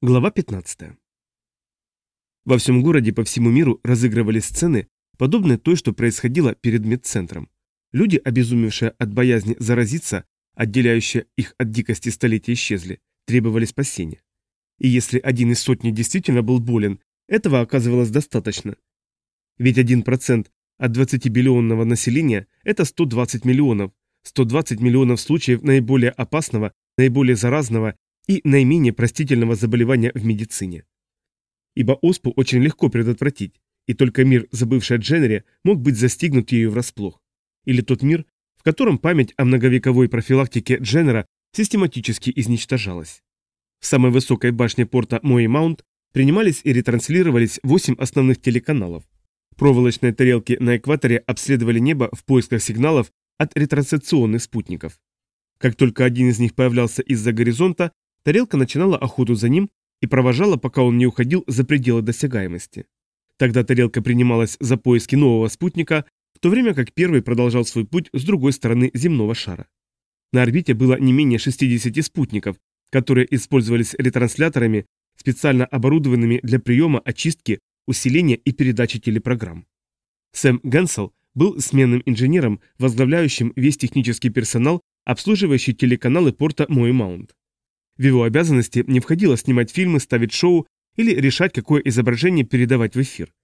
Глава 15. Во всем городе по всему миру разыгрывались сцены, подобные той, что происходило перед медцентром. Люди, обезумевшие от боязни заразиться, отделяющие их от дикости столетия, исчезли, требовали спасения. И если один из сотни действительно был болен, этого оказывалось достаточно. Ведь 1% от 20-биллионного населения – это 120 миллионов, 120 миллионов случаев наиболее опасного, наиболее заразного и наименее простительного заболевания в медицине. Ибо оспу очень легко предотвратить, и только мир, забывший о Дженнере, мог быть застигнут ею врасплох. Или тот мир, в котором память о многовековой профилактике Дженнера систематически изничтожалась. В самой высокой башне порта Мои-Маунт принимались и ретранслировались 8 основных телеканалов. Проволочные тарелки на экваторе обследовали небо в поисках сигналов от ретрансляционных спутников. Как только один из них появлялся из-за горизонта, Тарелка начинала охоту за ним и провожала, пока он не уходил за пределы досягаемости. Тогда тарелка принималась за поиски нового спутника, в то время как первый продолжал свой путь с другой стороны земного шара. На орбите было не менее 60 спутников, которые использовались ретрансляторами, специально оборудованными для приема, очистки, усиления и передачи телепрограмм. Сэм Генсел был сменным инженером, возглавляющим весь технический персонал, обслуживающий телеканалы порта Мой Маунт. В его обязанности не входило снимать фильмы, ставить шоу или решать, какое изображение передавать в эфир.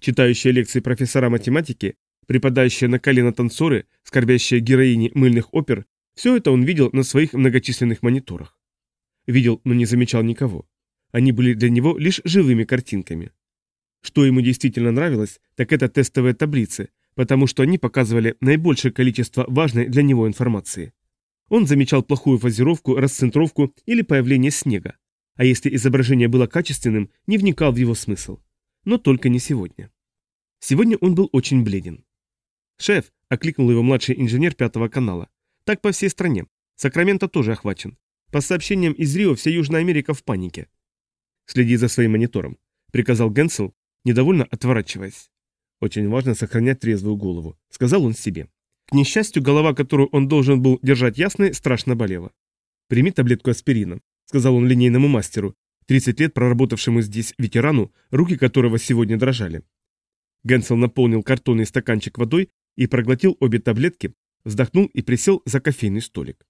Читающие лекции профессора математики, преподающие на колено танцоры, скорбящие героини мыльных опер, все это он видел на своих многочисленных мониторах. Видел, но не замечал никого. Они были для него лишь живыми картинками. Что ему действительно нравилось, так это тестовые таблицы, потому что они показывали наибольшее количество важной для него информации. Он замечал плохую фазировку, расцентровку или появление снега. А если изображение было качественным, не вникал в его смысл. Но только не сегодня. Сегодня он был очень бледен. «Шеф», — окликнул его младший инженер пятого канала, — «так по всей стране. Сакраменто тоже охвачен. По сообщениям из Рио, вся Южная Америка в панике». «Следи за своим монитором», — приказал Генсел, недовольно отворачиваясь. «Очень важно сохранять трезвую голову», — сказал он себе. К несчастью, голова, которую он должен был держать ясной, страшно болела. «Прими таблетку аспирина», — сказал он линейному мастеру, 30 лет проработавшему здесь ветерану, руки которого сегодня дрожали. Генсел наполнил картонный стаканчик водой и проглотил обе таблетки, вздохнул и присел за кофейный столик.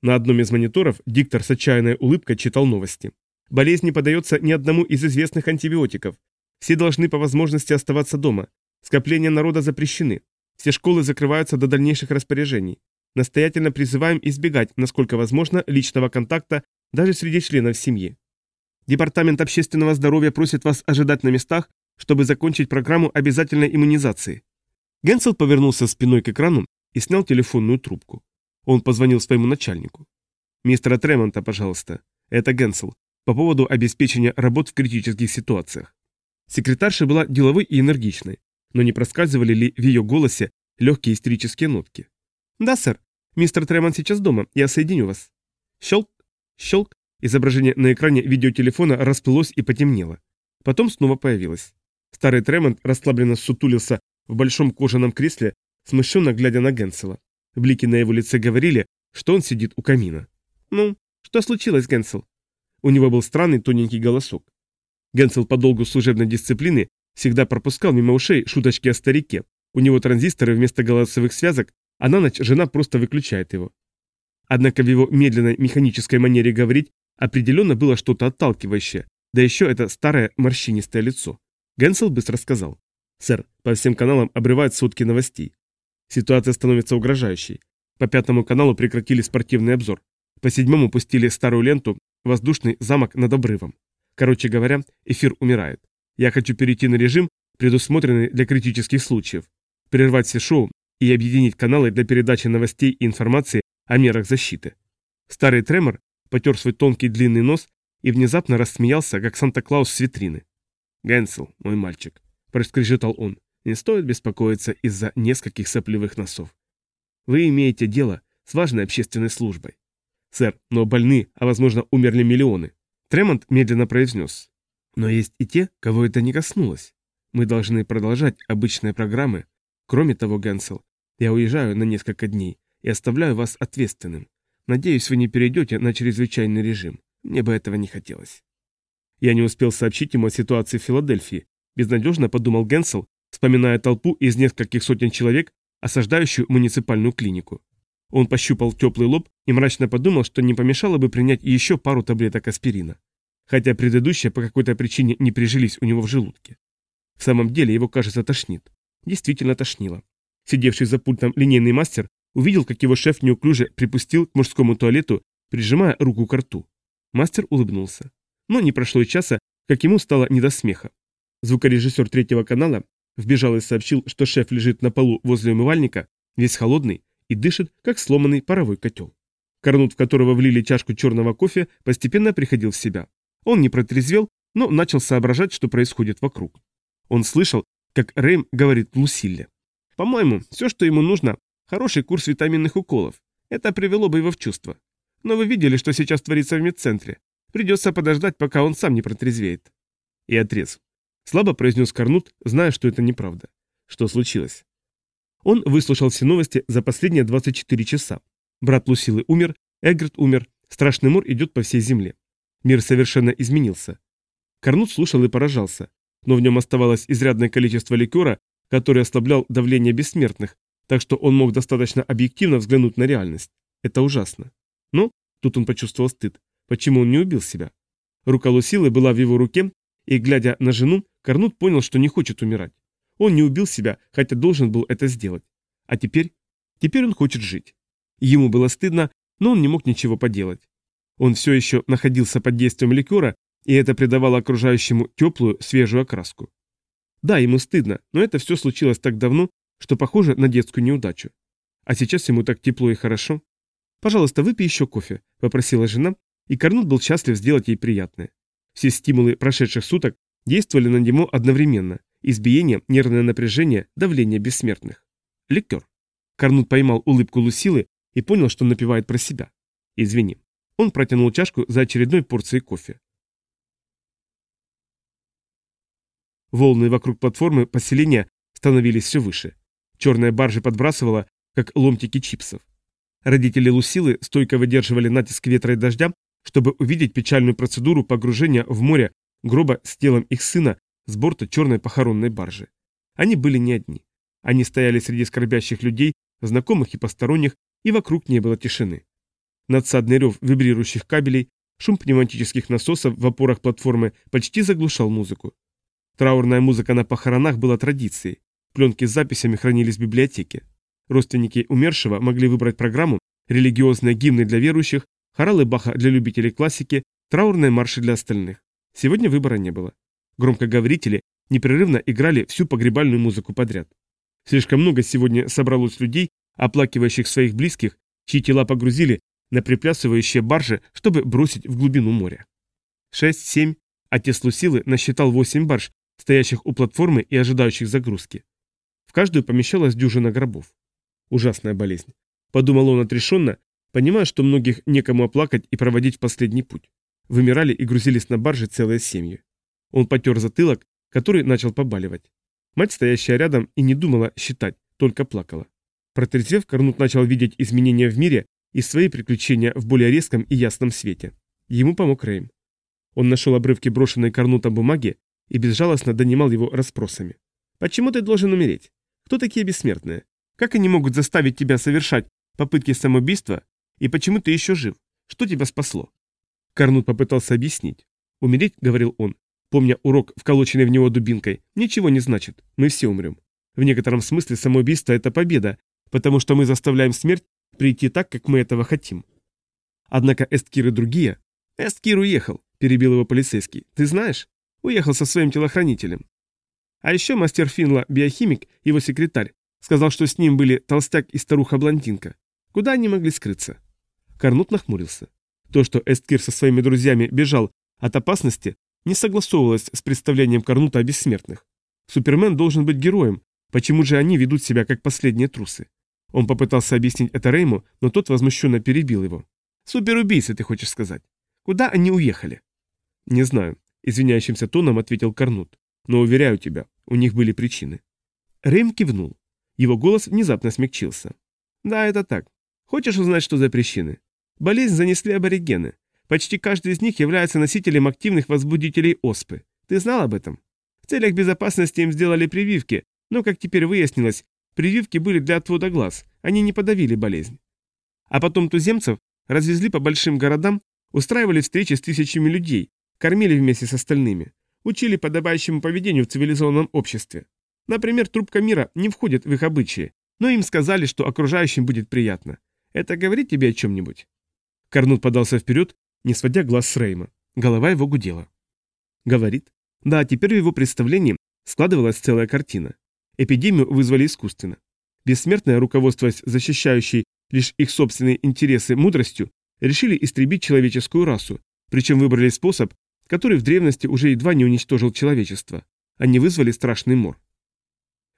На одном из мониторов диктор с отчаянной улыбкой читал новости. Болезнь не подается ни одному из известных антибиотиков. Все должны по возможности оставаться дома. Скопления народа запрещены. Все школы закрываются до дальнейших распоряжений. Настоятельно призываем избегать, насколько возможно, личного контакта даже среди членов семьи. Департамент общественного здоровья просит вас ожидать на местах, чтобы закончить программу обязательной иммунизации. Генсел повернулся спиной к экрану и снял телефонную трубку. Он позвонил своему начальнику. «Мистера Тремонта, пожалуйста. Это Генсел. По поводу обеспечения работ в критических ситуациях». Секретарша была деловой и энергичной но не проскальзывали ли в ее голосе легкие истерические нотки. «Да, сэр. Мистер Тремон сейчас дома. Я соединю вас». Щелк, щелк. Изображение на экране видеотелефона расплылось и потемнело. Потом снова появилось. Старый Тремонт расслабленно сутулился в большом кожаном кресле, смущенно глядя на Генсела. Блики на его лице говорили, что он сидит у камина. «Ну, что случилось, Генсел?» У него был странный тоненький голосок. Генсел по долгу служебной дисциплины Всегда пропускал мимо ушей шуточки о старике. У него транзисторы вместо голосовых связок, а на ночь жена просто выключает его. Однако в его медленной механической манере говорить определенно было что-то отталкивающее, да еще это старое морщинистое лицо. Генсел быстро сказал. «Сэр, по всем каналам обрывают сутки новостей. Ситуация становится угрожающей. По пятому каналу прекратили спортивный обзор. По седьмому пустили старую ленту «Воздушный замок над обрывом». Короче говоря, эфир умирает. Я хочу перейти на режим, предусмотренный для критических случаев, прервать все шоу и объединить каналы для передачи новостей и информации о мерах защиты. Старый Тремор потер свой тонкий длинный нос и внезапно рассмеялся, как Санта-Клаус с витрины. «Генсел, мой мальчик», – проскрежетал он, – «не стоит беспокоиться из-за нескольких сопливых носов. Вы имеете дело с важной общественной службой. Сэр, но больны, а возможно умерли миллионы». Тремонт медленно произнес. Но есть и те, кого это не коснулось. Мы должны продолжать обычные программы. Кроме того, Генсел, я уезжаю на несколько дней и оставляю вас ответственным. Надеюсь, вы не перейдете на чрезвычайный режим. Мне бы этого не хотелось. Я не успел сообщить ему о ситуации в Филадельфии. Безнадежно подумал Генсел, вспоминая толпу из нескольких сотен человек, осаждающую муниципальную клинику. Он пощупал теплый лоб и мрачно подумал, что не помешало бы принять еще пару таблеток аспирина. Хотя предыдущие по какой-то причине не прижились у него в желудке. В самом деле его, кажется, тошнит. Действительно тошнило. Сидевший за пультом линейный мастер увидел, как его шеф неуклюже припустил к мужскому туалету, прижимая руку к рту. Мастер улыбнулся. Но не прошло и часа, как ему стало не до смеха. Звукорежиссер третьего канала вбежал и сообщил, что шеф лежит на полу возле умывальника, весь холодный, и дышит, как сломанный паровой котел. Корнут, в которого влили чашку черного кофе, постепенно приходил в себя. Он не протрезвел, но начал соображать, что происходит вокруг. Он слышал, как Рэйм говорит Лусилле. По-моему, все, что ему нужно, хороший курс витаминных уколов. Это привело бы его в чувство. Но вы видели, что сейчас творится в медцентре. Придется подождать, пока он сам не протрезвеет. И отрез. Слабо произнес Корнут, зная, что это неправда. Что случилось? Он выслушал все новости за последние 24 часа. Брат Лусилы умер, Эггерт умер, страшный мор идет по всей земле. Мир совершенно изменился. Корнут слушал и поражался, но в нем оставалось изрядное количество ликера, который ослаблял давление бессмертных, так что он мог достаточно объективно взглянуть на реальность. Это ужасно. Но, тут он почувствовал стыд, почему он не убил себя. Рука Лусилы была в его руке, и, глядя на жену, Корнут понял, что не хочет умирать. Он не убил себя, хотя должен был это сделать. А теперь? Теперь он хочет жить. Ему было стыдно, но он не мог ничего поделать. Он все еще находился под действием ликера, и это придавало окружающему теплую, свежую окраску. Да, ему стыдно, но это все случилось так давно, что похоже на детскую неудачу. А сейчас ему так тепло и хорошо. «Пожалуйста, выпей еще кофе», — попросила жена, и Корнут был счастлив сделать ей приятное. Все стимулы прошедших суток действовали на него одновременно. Избиение, нервное напряжение, давление бессмертных. Ликер. Корнут поймал улыбку Лусилы и понял, что напевает про себя. Извини. Он протянул чашку за очередной порцией кофе. Волны вокруг платформы поселения становились все выше. Черная баржа подбрасывала, как ломтики чипсов. Родители Лусилы стойко выдерживали натиск ветра и дождя, чтобы увидеть печальную процедуру погружения в море гроба с телом их сына с борта черной похоронной баржи. Они были не одни. Они стояли среди скорбящих людей, знакомых и посторонних, и вокруг не было тишины. Надсадный рев вибрирующих кабелей, шум пневматических насосов в опорах платформы почти заглушал музыку. Траурная музыка на похоронах была традицией. Пленки с записями хранились в библиотеке. Родственники умершего могли выбрать программу, религиозные гимны для верующих, хоралы Баха для любителей классики, траурные марши для остальных. Сегодня выбора не было. Громкоговорители непрерывно играли всю погребальную музыку подряд. Слишком много сегодня собралось людей, оплакивающих своих близких, чьи тела погрузили на приплясывающие баржи, чтобы бросить в глубину моря. Шесть, семь, а Теслу силы насчитал восемь барж, стоящих у платформы и ожидающих загрузки. В каждую помещалась дюжина гробов. Ужасная болезнь. Подумал он отрешенно, понимая, что многих некому оплакать и проводить в последний путь. Вымирали и грузились на барже целые семьи. Он потер затылок, который начал побаливать. Мать, стоящая рядом, и не думала считать, только плакала. Протрезвев, Корнут начал видеть изменения в мире и свои приключения в более резком и ясном свете. Ему помог Рейм. Он нашел обрывки брошенной Корнутом бумаги и безжалостно донимал его расспросами. «Почему ты должен умереть? Кто такие бессмертные? Как они могут заставить тебя совершать попытки самоубийства? И почему ты еще жив? Что тебя спасло?» Корнут попытался объяснить. «Умереть, — говорил он, помня урок, вколоченный в него дубинкой, ничего не значит, мы все умрем. В некотором смысле самоубийство – это победа, потому что мы заставляем смерть прийти так, как мы этого хотим. Однако Эсткир и другие... Эсткир уехал, перебил его полицейский. Ты знаешь? Уехал со своим телохранителем. А еще мастер Финла, биохимик, его секретарь, сказал, что с ним были толстяк и старуха-блондинка. Куда они могли скрыться? Карнут нахмурился. То, что Эсткир со своими друзьями бежал от опасности, не согласовывалось с представлением Карнута о бессмертных. Супермен должен быть героем, почему же они ведут себя как последние трусы? Он попытался объяснить это Рейму, но тот возмущенно перебил его. «Суперубийцы, ты хочешь сказать? Куда они уехали?» «Не знаю», — извиняющимся тоном ответил Карнут. «Но уверяю тебя, у них были причины». Рейм кивнул. Его голос внезапно смягчился. «Да, это так. Хочешь узнать, что за причины? Болезнь занесли аборигены. Почти каждый из них является носителем активных возбудителей оспы. Ты знал об этом? В целях безопасности им сделали прививки, но, как теперь выяснилось, прививки были для отвода глаз, они не подавили болезнь. А потом туземцев развезли по большим городам, устраивали встречи с тысячами людей, кормили вместе с остальными, учили подобающему поведению в цивилизованном обществе. Например, трубка мира не входит в их обычаи, но им сказали, что окружающим будет приятно. Это говорит тебе о чем-нибудь?» Корнут подался вперед, не сводя глаз с Рейма. Голова его гудела. «Говорит. Да, теперь в его представлении складывалась целая картина. Эпидемию вызвали искусственно. Бессмертные, руководствуясь защищающей лишь их собственные интересы мудростью, решили истребить человеческую расу, причем выбрали способ, который в древности уже едва не уничтожил человечество. Они вызвали страшный мор.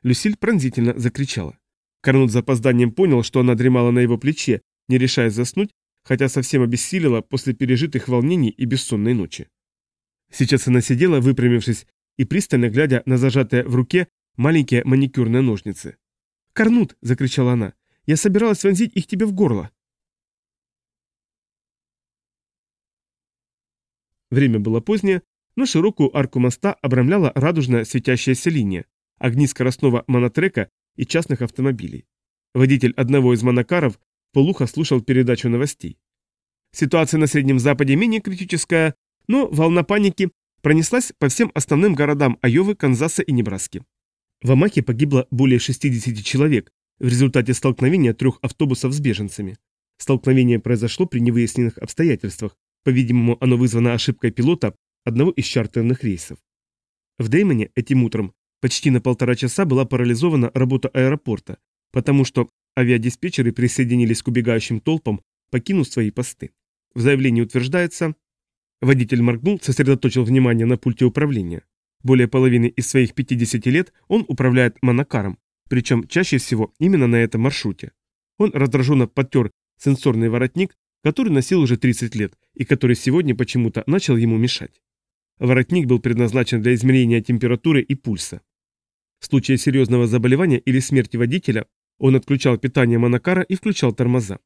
Люсиль пронзительно закричала. Корнут с опозданием понял, что она дремала на его плече, не решаясь заснуть, хотя совсем обессилила после пережитых волнений и бессонной ночи. Сейчас она сидела, выпрямившись и пристально глядя на зажатые в руке маленькие маникюрные ножницы. «Корнут!» – закричала она. «Я собиралась вонзить их тебе в горло!» Время было позднее, но широкую арку моста обрамляла радужная светящаяся линия, огни скоростного монотрека и частных автомобилей. Водитель одного из монокаров полухо слушал передачу новостей. Ситуация на Среднем Западе менее критическая, но волна паники пронеслась по всем основным городам Айовы, Канзаса и Небраски. В Амахе погибло более 60 человек в результате столкновения трех автобусов с беженцами. Столкновение произошло при невыясненных обстоятельствах, по-видимому, оно вызвано ошибкой пилота одного из чартерных рейсов. В Деймоне этим утром почти на полтора часа была парализована работа аэропорта, потому что авиадиспетчеры присоединились к убегающим толпам, покинув свои посты. В заявлении утверждается... Водитель моргнул, сосредоточил внимание на пульте управления. Более половины из своих 50 лет он управляет монокаром, причем чаще всего именно на этом маршруте. Он раздраженно подтер сенсорный воротник, который носил уже 30 лет и который сегодня почему-то начал ему мешать. Воротник был предназначен для измерения температуры и пульса. В случае серьезного заболевания или смерти водителя он отключал питание монокара и включал тормоза.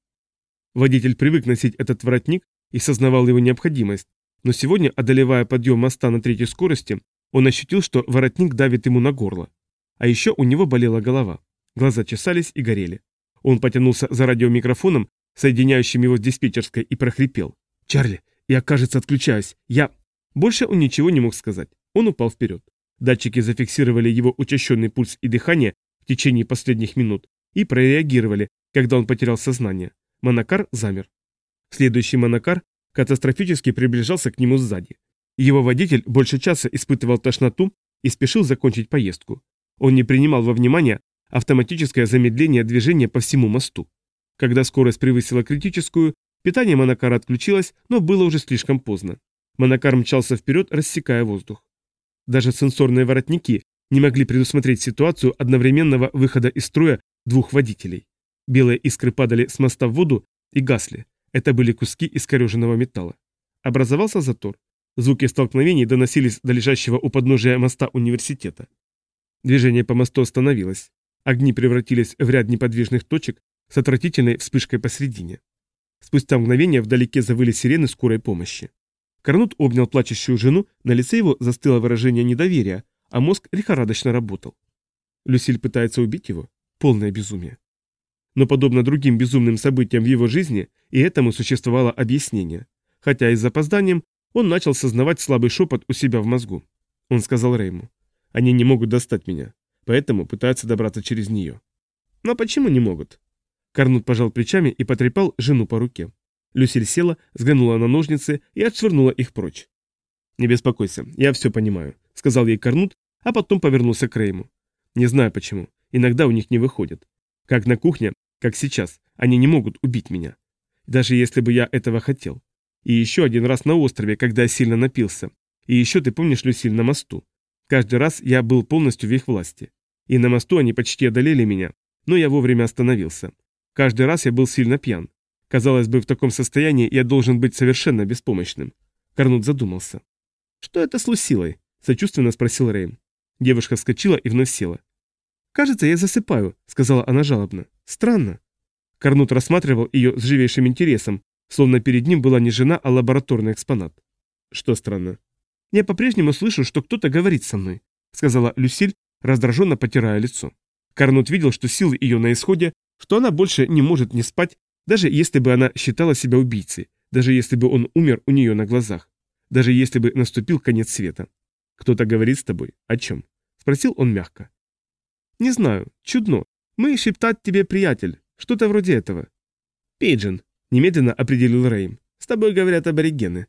Водитель привык носить этот воротник и сознавал его необходимость, но сегодня, одолевая подъем моста на третьей скорости, он ощутил, что воротник давит ему на горло. А еще у него болела голова. Глаза чесались и горели. Он потянулся за радиомикрофоном, соединяющим его с диспетчерской, и прохрипел. «Чарли, я, кажется, отключаюсь. Я...» Больше он ничего не мог сказать. Он упал вперед. Датчики зафиксировали его учащенный пульс и дыхание в течение последних минут и прореагировали, когда он потерял сознание. Монокар замер. Следующий монокар катастрофически приближался к нему сзади. Его водитель больше часа испытывал тошноту и спешил закончить поездку. Он не принимал во внимание автоматическое замедление движения по всему мосту. Когда скорость превысила критическую, питание монокара отключилось, но было уже слишком поздно. Монокар мчался вперед, рассекая воздух. Даже сенсорные воротники не могли предусмотреть ситуацию одновременного выхода из строя двух водителей. Белые искры падали с моста в воду и гасли. Это были куски искореженного металла. Образовался затор. Звуки столкновений доносились до лежащего у подножия моста университета. Движение по мосту остановилось. Огни превратились в ряд неподвижных точек с отвратительной вспышкой посредине. Спустя мгновение вдалеке завыли сирены скорой помощи. Корнут обнял плачущую жену, на лице его застыло выражение недоверия, а мозг лихорадочно работал. Люсиль пытается убить его? Полное безумие. Но подобно другим безумным событиям в его жизни, и этому существовало объяснение. Хотя и с запозданием он начал сознавать слабый шепот у себя в мозгу. Он сказал Рейму, «Они не могут достать меня, поэтому пытаются добраться через нее». «Но почему не могут?» Корнут пожал плечами и потрепал жену по руке. Люсиль села, взглянула на ножницы и отшвырнула их прочь. «Не беспокойся, я все понимаю», — сказал ей Корнут, а потом повернулся к Рейму. «Не знаю почему, иногда у них не выходит. Как на кухне, как сейчас, они не могут убить меня. Даже если бы я этого хотел. И еще один раз на острове, когда я сильно напился. И еще ты помнишь, Люсиль, на мосту. Каждый раз я был полностью в их власти. И на мосту они почти одолели меня, но я вовремя остановился. Каждый раз я был сильно пьян. Казалось бы, в таком состоянии я должен быть совершенно беспомощным. Корнут задумался. «Что это с Лусилой?» – сочувственно спросил Рейн. Девушка вскочила и вновь села. «Кажется, я засыпаю», – сказала она жалобно. «Странно». Корнут рассматривал ее с живейшим интересом, словно перед ним была не жена, а лабораторный экспонат. Что странно. «Я по-прежнему слышу, что кто-то говорит со мной», — сказала Люсиль, раздраженно потирая лицо. Карнут видел, что силы ее на исходе, что она больше не может не спать, даже если бы она считала себя убийцей, даже если бы он умер у нее на глазах, даже если бы наступил конец света. «Кто-то говорит с тобой? О чем?» — спросил он мягко. «Не знаю. Чудно. Мы шептать тебе, приятель. Что-то вроде этого». «Пейджин», — немедленно определил Рейм. «С тобой говорят аборигены».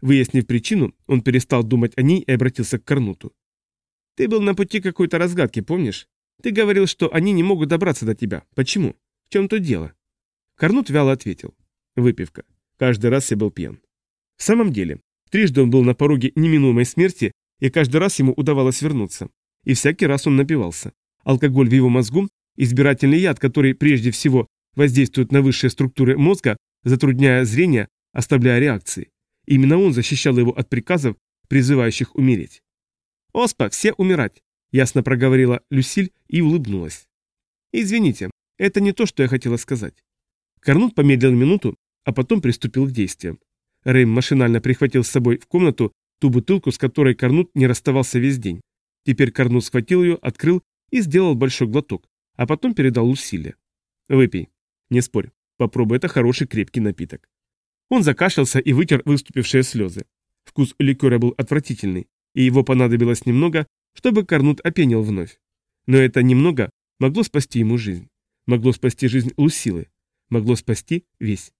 Выяснив причину, он перестал думать о ней и обратился к Карнуту. «Ты был на пути какой-то разгадки, помнишь? Ты говорил, что они не могут добраться до тебя. Почему? В чем тут дело?» Карнут вяло ответил. «Выпивка. Каждый раз я был пьян». В самом деле, трижды он был на пороге неминуемой смерти, и каждый раз ему удавалось вернуться. И всякий раз он напивался. Алкоголь в его мозгу – избирательный яд, который прежде всего воздействует на высшие структуры мозга, затрудняя зрение, оставляя реакции. Именно он защищал его от приказов, призывающих умереть. «Оспа, все умирать!» – ясно проговорила Люсиль и улыбнулась. «Извините, это не то, что я хотела сказать». Корнут помедлил минуту, а потом приступил к действиям. Рэйм машинально прихватил с собой в комнату ту бутылку, с которой Корнут не расставался весь день. Теперь Корнут схватил ее, открыл и сделал большой глоток, а потом передал Лусиле. «Выпей. Не спорь. Попробуй, это хороший крепкий напиток». Он закашлялся и вытер выступившие слезы. Вкус ликера был отвратительный, и его понадобилось немного, чтобы Корнут опенил вновь. Но это немного могло спасти ему жизнь. Могло спасти жизнь Лусилы. Могло спасти весь